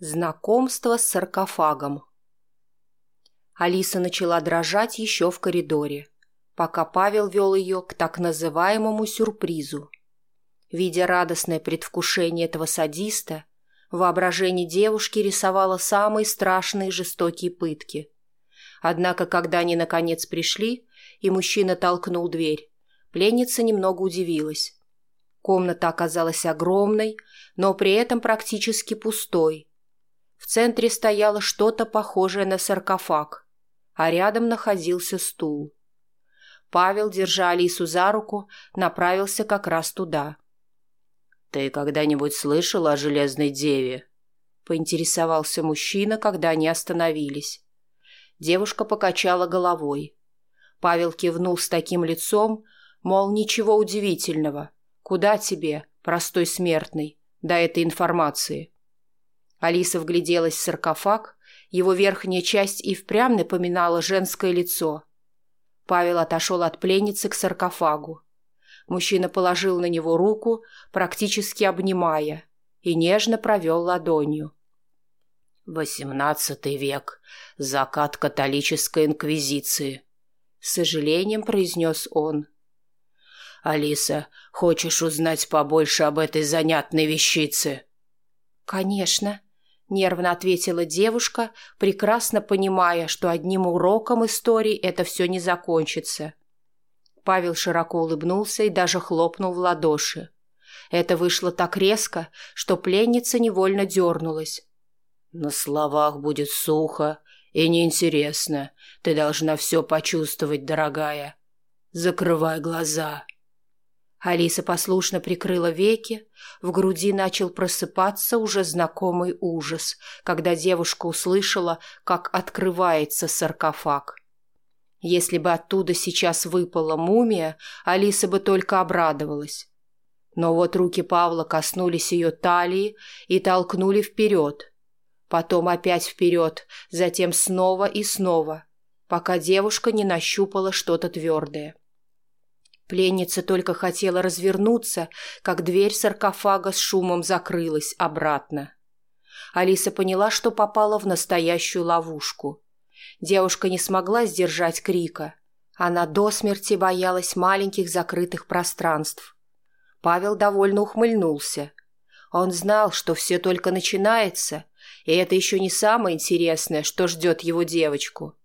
Знакомство с саркофагом. Алиса начала дрожать еще в коридоре, пока Павел вел ее к так называемому сюрпризу. Видя радостное предвкушение этого садиста, воображение девушки рисовало самые страшные жестокие пытки. Однако, когда они наконец пришли, и мужчина толкнул дверь, пленница немного удивилась. Комната оказалась огромной, но при этом практически пустой – в центре стояло что-то похожее на саркофаг, а рядом находился стул. Павел, держа Алису за руку, направился как раз туда. «Ты когда-нибудь слышала о Железной Деве?» — поинтересовался мужчина, когда они остановились. Девушка покачала головой. Павел кивнул с таким лицом, мол, ничего удивительного. Куда тебе, простой смертный, до этой информации? Алиса вгляделась в саркофаг, его верхняя часть и впрямь напоминала женское лицо. Павел отошел от пленницы к саркофагу. Мужчина положил на него руку, практически обнимая, и нежно провел ладонью. «Восемнадцатый век. Закат католической инквизиции», — с сожалением произнес он. «Алиса, хочешь узнать побольше об этой занятной вещице?» «Конечно», Нервно ответила девушка, прекрасно понимая, что одним уроком истории это все не закончится. Павел широко улыбнулся и даже хлопнул в ладоши. Это вышло так резко, что пленница невольно дернулась. «На словах будет сухо и неинтересно. Ты должна все почувствовать, дорогая. Закрывай глаза». Алиса послушно прикрыла веки, в груди начал просыпаться уже знакомый ужас, когда девушка услышала, как открывается саркофаг. Если бы оттуда сейчас выпала мумия, Алиса бы только обрадовалась. Но вот руки Павла коснулись ее талии и толкнули вперед. Потом опять вперед, затем снова и снова, пока девушка не нащупала что-то твердое. — Пленница только хотела развернуться, как дверь саркофага с шумом закрылась обратно. Алиса поняла, что попала в настоящую ловушку. Девушка не смогла сдержать крика. Она до смерти боялась маленьких закрытых пространств. Павел довольно ухмыльнулся. Он знал, что все только начинается, и это еще не самое интересное, что ждет его девочку.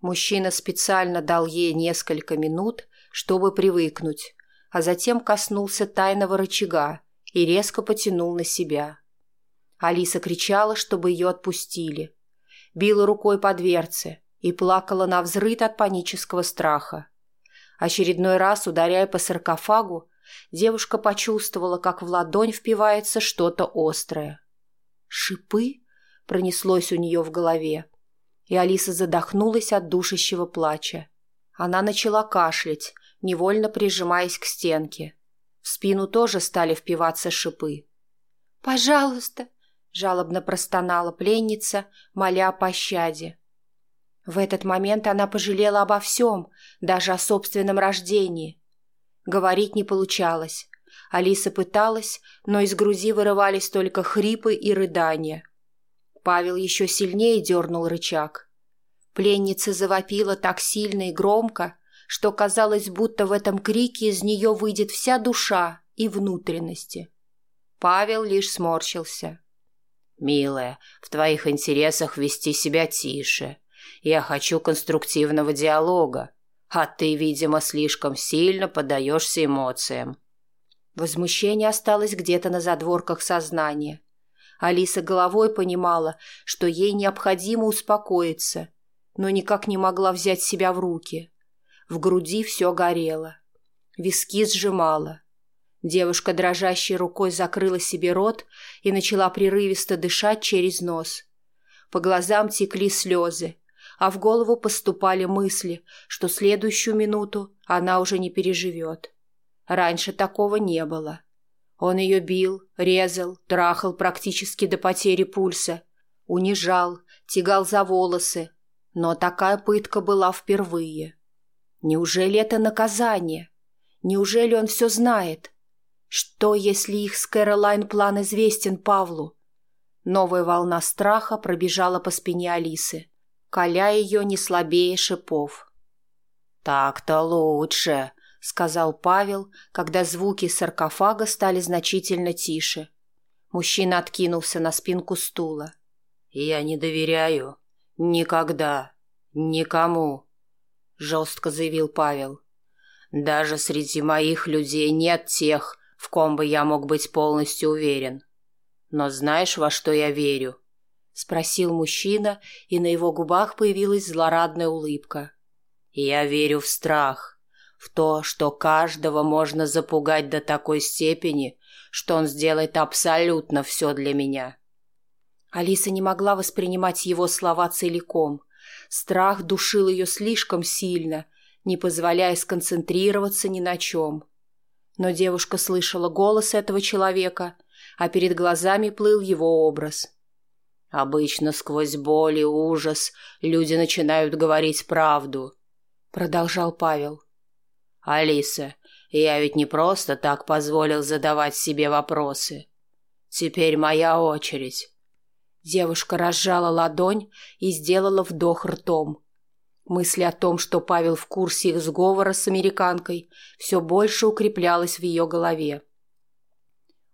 Мужчина специально дал ей несколько минут, чтобы привыкнуть, а затем коснулся тайного рычага и резко потянул на себя. Алиса кричала, чтобы ее отпустили. Била рукой по дверце и плакала на взрыд от панического страха. Очередной раз, ударяя по саркофагу, девушка почувствовала, как в ладонь впивается что-то острое. «Шипы?» — пронеслось у нее в голове, и Алиса задохнулась от душащего плача. Она начала кашлять, невольно прижимаясь к стенке. В спину тоже стали впиваться шипы. «Пожалуйста!» – жалобно простонала пленница, моля о пощаде. В этот момент она пожалела обо всем, даже о собственном рождении. Говорить не получалось. Алиса пыталась, но из груди вырывались только хрипы и рыдания. Павел еще сильнее дернул рычаг – Пленница завопила так сильно и громко, что казалось, будто в этом крике из нее выйдет вся душа и внутренности. Павел лишь сморщился. «Милая, в твоих интересах вести себя тише. Я хочу конструктивного диалога, а ты, видимо, слишком сильно подаешься эмоциям». Возмущение осталось где-то на задворках сознания. Алиса головой понимала, что ей необходимо успокоиться – но никак не могла взять себя в руки. В груди все горело. Виски сжимало. Девушка дрожащей рукой закрыла себе рот и начала прерывисто дышать через нос. По глазам текли слезы, а в голову поступали мысли, что следующую минуту она уже не переживет. Раньше такого не было. Он ее бил, резал, трахал практически до потери пульса, унижал, тягал за волосы, но такая пытка была впервые. Неужели это наказание? Неужели он все знает? Что, если их с Кэролайн план известен Павлу? Новая волна страха пробежала по спине Алисы, коля ее не слабее шипов. «Так-то лучше», — сказал Павел, когда звуки саркофага стали значительно тише. Мужчина откинулся на спинку стула. «Я не доверяю «Никогда, никому», — жестко заявил Павел. «Даже среди моих людей нет тех, в ком бы я мог быть полностью уверен. Но знаешь, во что я верю?» — спросил мужчина, и на его губах появилась злорадная улыбка. «Я верю в страх, в то, что каждого можно запугать до такой степени, что он сделает абсолютно все для меня». Алиса не могла воспринимать его слова целиком. Страх душил ее слишком сильно, не позволяя сконцентрироваться ни на чем. Но девушка слышала голос этого человека, а перед глазами плыл его образ. «Обычно сквозь боль и ужас люди начинают говорить правду», — продолжал Павел. «Алиса, я ведь не просто так позволил задавать себе вопросы. Теперь моя очередь». Девушка разжала ладонь и сделала вдох ртом. Мысль о том, что Павел в курсе их сговора с американкой, все больше укреплялась в ее голове.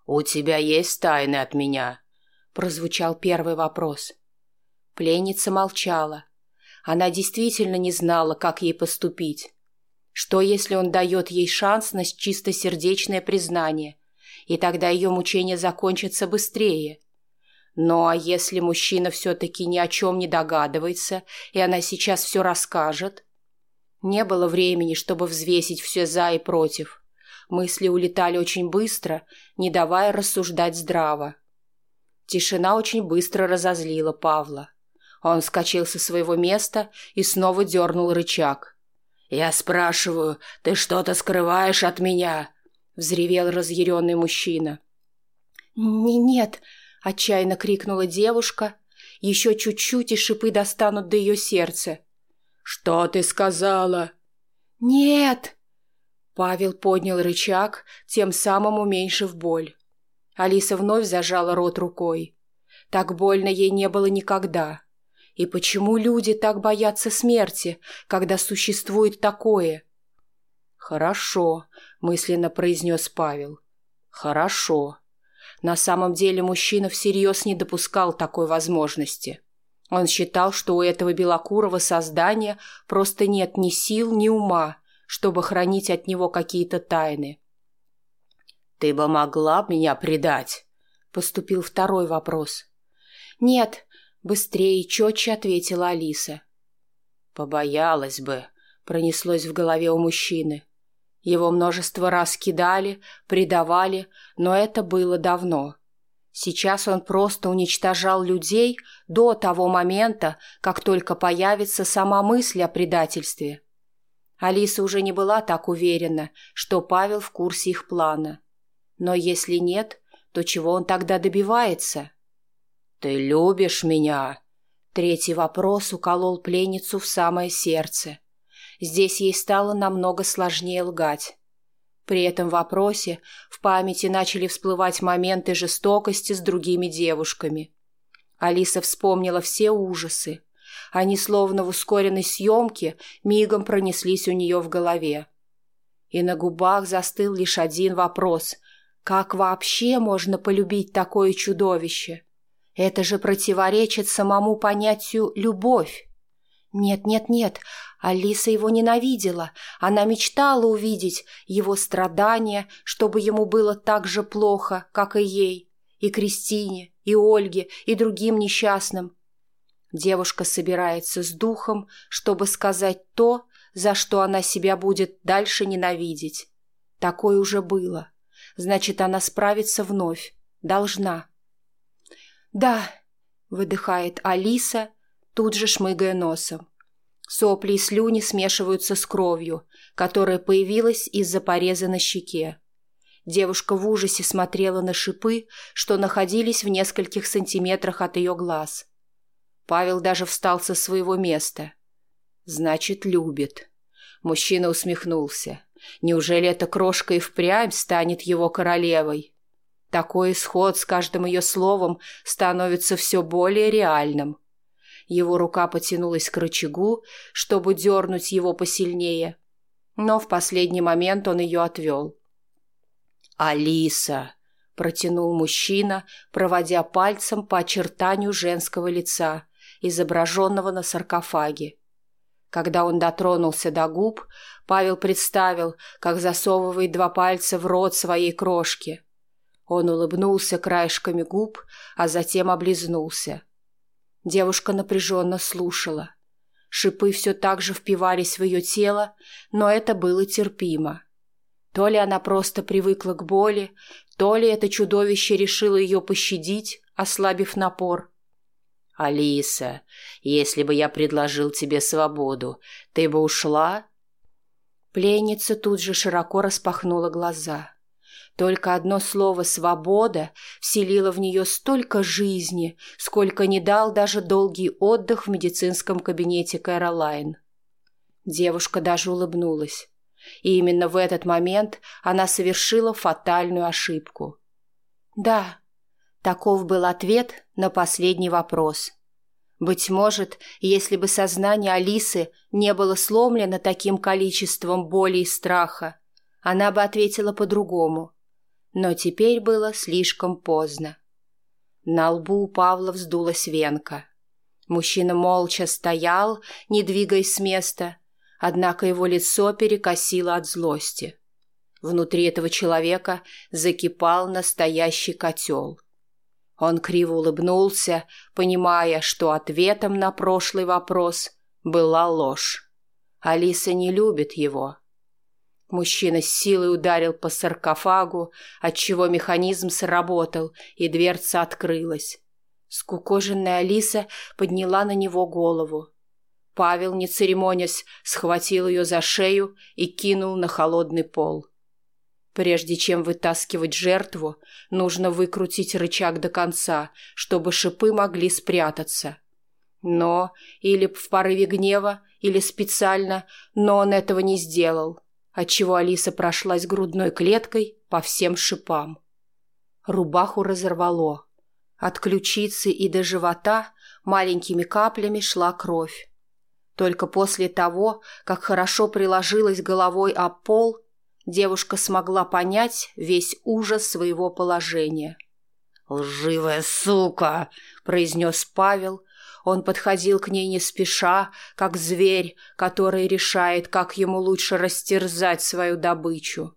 «У тебя есть тайны от меня?» – прозвучал первый вопрос. Пленница молчала. Она действительно не знала, как ей поступить. Что, если он дает ей шанс на чистосердечное признание, и тогда ее мучение закончится быстрее – но если мужчина все-таки ни о чем не догадывается, и она сейчас все расскажет... Не было времени, чтобы взвесить все за и против. Мысли улетали очень быстро, не давая рассуждать здраво. Тишина очень быстро разозлила Павла. Он вскочил со своего места и снова дернул рычаг. «Я спрашиваю, ты что-то скрываешь от меня?» — взревел разъяренный мужчина. «Нет», — отчаянно крикнула девушка. «Еще чуть-чуть, и шипы достанут до ее сердца». «Что ты сказала?» «Нет!» Павел поднял рычаг, тем самым уменьшив боль. Алиса вновь зажала рот рукой. Так больно ей не было никогда. И почему люди так боятся смерти, когда существует такое? «Хорошо», — мысленно произнес Павел. «Хорошо». На самом деле мужчина всерьез не допускал такой возможности. Он считал, что у этого белокурого создания просто нет ни сил, ни ума, чтобы хранить от него какие-то тайны. «Ты бы могла меня предать?» — поступил второй вопрос. «Нет», — быстрее и четче ответила Алиса. «Побоялась бы», — пронеслось в голове у мужчины. Его множество раз кидали, предавали, но это было давно. Сейчас он просто уничтожал людей до того момента, как только появится сама мысль о предательстве. Алиса уже не была так уверена, что Павел в курсе их плана. Но если нет, то чего он тогда добивается? «Ты любишь меня?» Третий вопрос уколол пленницу в самое сердце – Здесь ей стало намного сложнее лгать. При этом вопросе в памяти начали всплывать моменты жестокости с другими девушками. Алиса вспомнила все ужасы. Они словно в ускоренной съемке мигом пронеслись у нее в голове. И на губах застыл лишь один вопрос. Как вообще можно полюбить такое чудовище? Это же противоречит самому понятию «любовь». Нет, нет, нет, Алиса его ненавидела. Она мечтала увидеть его страдания, чтобы ему было так же плохо, как и ей, и Кристине, и Ольге, и другим несчастным. Девушка собирается с духом, чтобы сказать то, за что она себя будет дальше ненавидеть. Такое уже было. Значит, она справится вновь. Должна. «Да», — выдыхает Алиса, тут же шмыгая носом. Сопли и слюни смешиваются с кровью, которая появилась из-за пореза на щеке. Девушка в ужасе смотрела на шипы, что находились в нескольких сантиметрах от ее глаз. Павел даже встал со своего места. «Значит, любит». Мужчина усмехнулся. «Неужели эта крошка и впрямь станет его королевой?» Такой исход с каждым ее словом становится все более реальным – его рука потянулась к рычагу, чтобы дернуть его посильнее, но в последний момент он ее отвел. «Алиса!» — протянул мужчина, проводя пальцем по очертанию женского лица, изображенного на саркофаге. Когда он дотронулся до губ, Павел представил, как засовывает два пальца в рот своей крошки. Он улыбнулся краешками губ, а затем облизнулся. Девушка напряженно слушала. Шипы все так же впивались в ее тело, но это было терпимо. То ли она просто привыкла к боли, то ли это чудовище решило ее пощадить, ослабив напор. «Алиса, если бы я предложил тебе свободу, ты бы ушла?» Пленница тут же широко распахнула глаза. Только одно слово «свобода» вселило в нее столько жизни, сколько не дал даже долгий отдых в медицинском кабинете Кэролайн. Девушка даже улыбнулась. И именно в этот момент она совершила фатальную ошибку. «Да», — таков был ответ на последний вопрос. Быть может, если бы сознание Алисы не было сломлено таким количеством боли и страха, она бы ответила по-другому но теперь было слишком поздно. На лбу у Павла вздулась венка. Мужчина молча стоял, не двигаясь с места, однако его лицо перекосило от злости. Внутри этого человека закипал настоящий котел. Он криво улыбнулся, понимая, что ответом на прошлый вопрос была ложь. Алиса не любит его. — Мужчина с силой ударил по саркофагу, отчего механизм сработал, и дверца открылась. Скукоженная Алиса подняла на него голову. Павел, не церемонясь, схватил ее за шею и кинул на холодный пол. Прежде чем вытаскивать жертву, нужно выкрутить рычаг до конца, чтобы шипы могли спрятаться. Но или в порыве гнева, или специально, но он этого не сделал отчего Алиса прошлась грудной клеткой по всем шипам. Рубаху разорвало. От ключицы и до живота маленькими каплями шла кровь. Только после того, как хорошо приложилась головой о пол, девушка смогла понять весь ужас своего положения. «Лживая сука!» – произнес Павел, он подходил к ней не спеша, как зверь, который решает, как ему лучше растерзать свою добычу.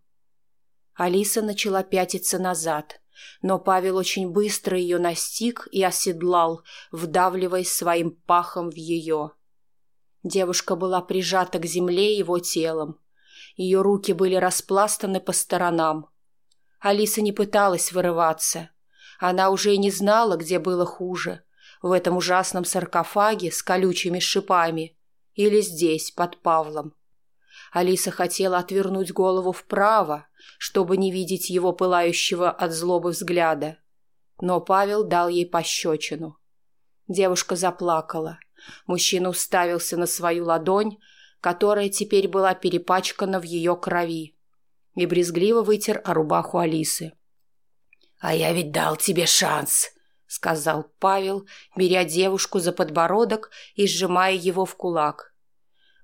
Алиса начала пятиться назад, но Павел очень быстро ее настиг и оседлал, вдавливаясь своим пахом в ее. Девушка была прижата к земле его телом. Ее руки были распластаны по сторонам. Алиса не пыталась вырываться. Она уже и не знала, где было хуже — в этом ужасном саркофаге с колючими шипами или здесь, под Павлом. Алиса хотела отвернуть голову вправо, чтобы не видеть его пылающего от злобы взгляда. Но Павел дал ей пощечину. Девушка заплакала. Мужчина уставился на свою ладонь, которая теперь была перепачкана в ее крови, и брезгливо вытер о рубаху Алисы. «А я ведь дал тебе шанс!» — сказал Павел, беря девушку за подбородок и сжимая его в кулак.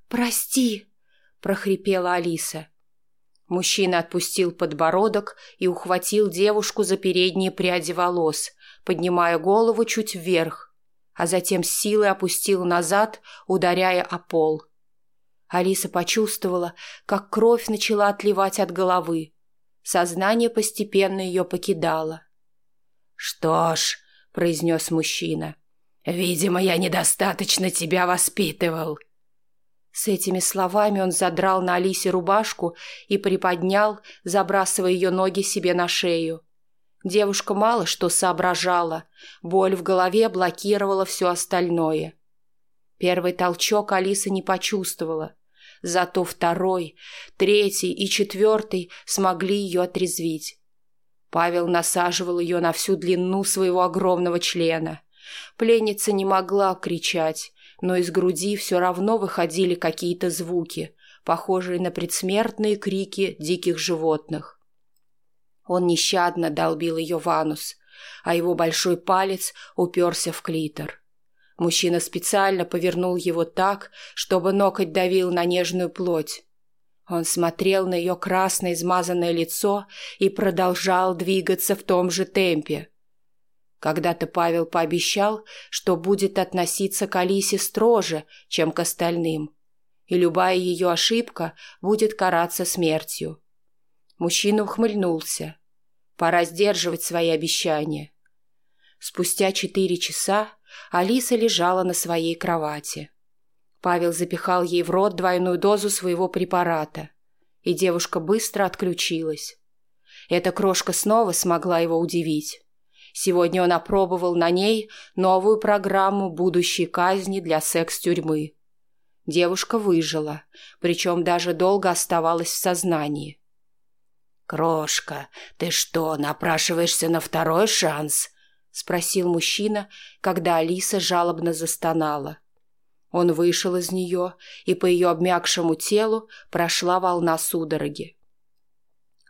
«Прости!» — прохрипела Алиса. Мужчина отпустил подбородок и ухватил девушку за передние пряди волос, поднимая голову чуть вверх, а затем с силой опустил назад, ударяя о пол. Алиса почувствовала, как кровь начала отливать от головы. Сознание постепенно ее покидало. «Что ж», — произнес мужчина. «Видимо, я недостаточно тебя воспитывал». С этими словами он задрал на Алисе рубашку и приподнял, забрасывая ее ноги себе на шею. Девушка мало что соображала, боль в голове блокировала все остальное. Первый толчок Алиса не почувствовала, зато второй, третий и четвертый смогли ее отрезвить. Павел насаживал ее на всю длину своего огромного члена. Пленница не могла кричать, но из груди все равно выходили какие-то звуки, похожие на предсмертные крики диких животных. Он нещадно долбил ее в анус, а его большой палец уперся в клитор. Мужчина специально повернул его так, чтобы ноготь давил на нежную плоть. Он смотрел на ее красное измазанное лицо и продолжал двигаться в том же темпе. Когда-то Павел пообещал, что будет относиться к Алисе строже, чем к остальным, и любая ее ошибка будет караться смертью. Мужчина ухмыльнулся. Пора сдерживать свои обещания. Спустя четыре часа Алиса лежала на своей кровати. Павел запихал ей в рот двойную дозу своего препарата, и девушка быстро отключилась. Эта крошка снова смогла его удивить. Сегодня он опробовал на ней новую программу будущей казни для секс-тюрьмы. Девушка выжила, причем даже долго оставалась в сознании. «Крошка, ты что, напрашиваешься на второй шанс?» — спросил мужчина, когда Алиса жалобно застонала. Он вышел из нее, и по ее обмякшему телу прошла волна судороги.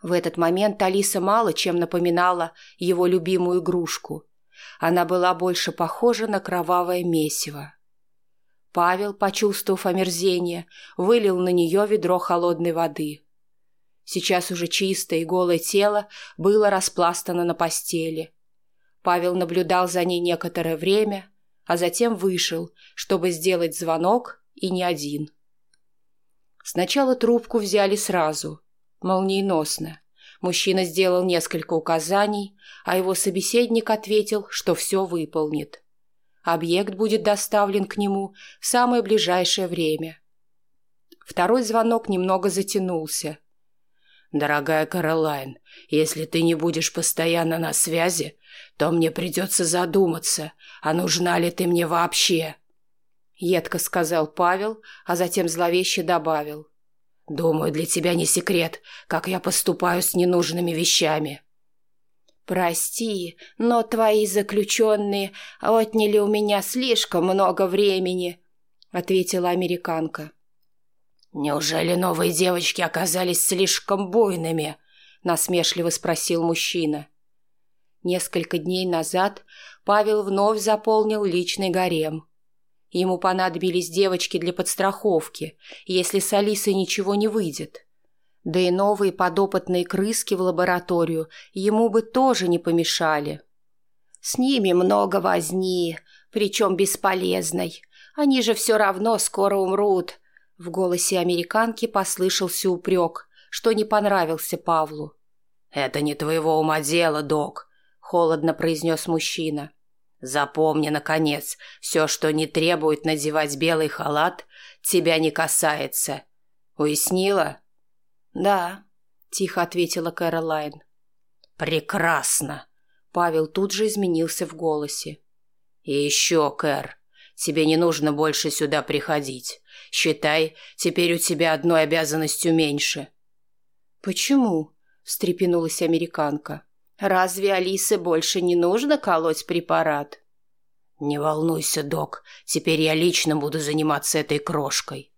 В этот момент Алиса мало чем напоминала его любимую игрушку. Она была больше похожа на кровавое месиво. Павел, почувствовав омерзение, вылил на нее ведро холодной воды. Сейчас уже чистое и голое тело было распластано на постели. Павел наблюдал за ней некоторое время – а затем вышел, чтобы сделать звонок, и не один. Сначала трубку взяли сразу, молниеносно. Мужчина сделал несколько указаний, а его собеседник ответил, что все выполнит. Объект будет доставлен к нему в самое ближайшее время. Второй звонок немного затянулся, «Дорогая Каролайн, если ты не будешь постоянно на связи, то мне придется задуматься, а нужна ли ты мне вообще?» Едко сказал Павел, а затем зловеще добавил. «Думаю, для тебя не секрет, как я поступаю с ненужными вещами». «Прости, но твои заключенные отняли у меня слишком много времени», — ответила американка. «Неужели новые девочки оказались слишком буйными?» – насмешливо спросил мужчина. Несколько дней назад Павел вновь заполнил личный гарем. Ему понадобились девочки для подстраховки, если с Алисой ничего не выйдет. Да и новые подопытные крыски в лабораторию ему бы тоже не помешали. «С ними много возни, причем бесполезной. Они же все равно скоро умрут», в голосе американки послышался упрек, что не понравился Павлу. «Это не твоего ума дело, док», — холодно произнес мужчина. «Запомни, наконец, все, что не требует надевать белый халат, тебя не касается. Уяснила?» «Да», — тихо ответила Кэролайн. «Прекрасно!» Павел тут же изменился в голосе. «И еще, Кэр, тебе не нужно больше сюда приходить. Считай, теперь у тебя одной обязанностью меньше». «Почему?» – встрепенулась американка. «Разве Алисе больше не нужно колоть препарат?» «Не волнуйся, док, теперь я лично буду заниматься этой крошкой».